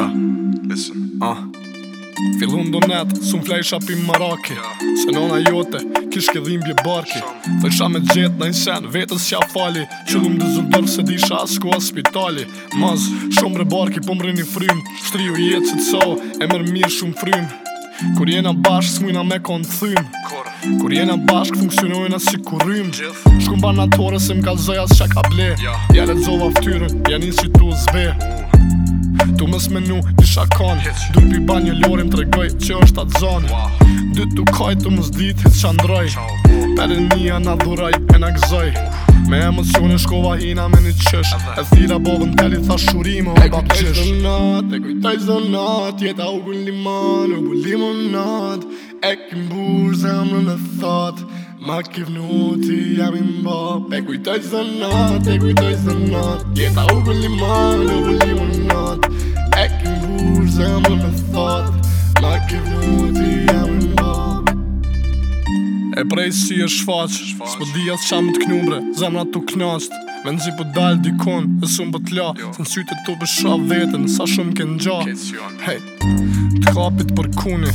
Yeah, listen, ah uh. Fillun do net, sun flej shapi maraki yeah. Se nona jote, kish ke dhimbje barki Dhe kisha me gjithë në insen, vetës qa fali Qëllum dhe zullëdor se di isha asko as spitali Maz, shumë re barki, po mre një frym Shtri Shtriju jetë si të so, e mërë mirë shumë frym Kur jena bashk, s'mujna me konë thym Kur jena bashk, funksionojna si kurim Shkum banatore se m'kallzoj as qa ka ble yeah. Ja le zova ftyrën, ja nisi tu zbe Tu mës menu një shakon Du pi ban një lorim të regoj që është atë zonë wow. Dy tu kaj tu mës dit hitë Pere nia na dhuraj e na gëzoj Me emocione shkova hina me një qësh E thira bovën teli tha o E kujtaj zonat, e kujtaj zonat Jeta u gu liman, u gu nat E kim bur zemrën e thot Ma kif jam i mbop E kujtaj zonat, e kujtaj zonat Jeta u gu liman, u gu nat nuk zemrë me thot Like e ti jam i mba E prej si e shfaq Spo di atë qa më të knumbre Zemra tu knasht Me nëzi po dal dikon E sun po t'la jo. Se në syte tu bësha vetën Sa shumë ke n'gja gja Hey T'kapit për kuni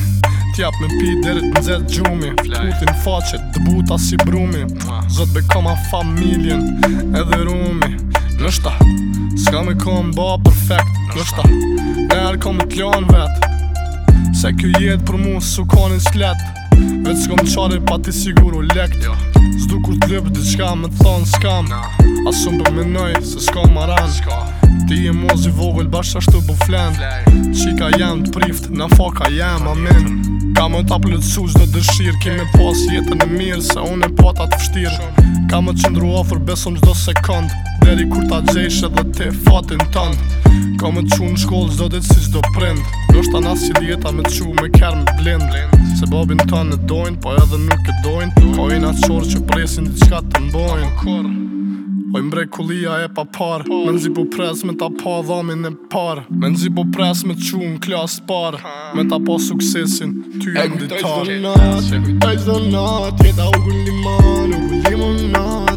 T'jap me pi derit në zet gjumi Putin faqet, dëbuta si brumi Zot be kama familjen Edhe rumi Nështa Ska me kom ba perfekt Nështa Nër kom me t'lon vet Se kjo jet për mu su konin s'let Vec kom qari pa ti sigur u lekt Zdu jo. kur t'lip dhe me thon s'kam Asun për minoj se s'kom ma Ti e mozi vogël bash ashtu po flam Çika jam të prift na foka jam amin Kam të aplodsu çdo dëshirë që më pas jetën e mirë sa unë e pa ta Kam më qëndru ofër besom çdo sekond deri kur ta xhesh edhe te fatin tënd Kam më çun shkollë çdo ditë si çdo prend Do shta nasë që djeta me qu me kërë me blend Se babin të në dojnë, po edhe nuk e dojnë Ka po i nga qorë që presin të qka të mbojnë Oj mbre kulia e pa par Me nëzi po pres me ta pa dhamin e par Me nëzi po pres me qu në klasë par Me ta pa suksesin Ty e më ditar E kujtoj zdo nat E kujtoj zdo nat Kjeta u gu një man U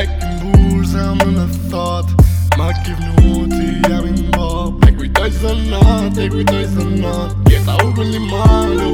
E kim bur zë jam në thot Ma kiv në uti jam i mbop E kujtoj zdo nat E kujtoj zdo nat Kjeta u gu një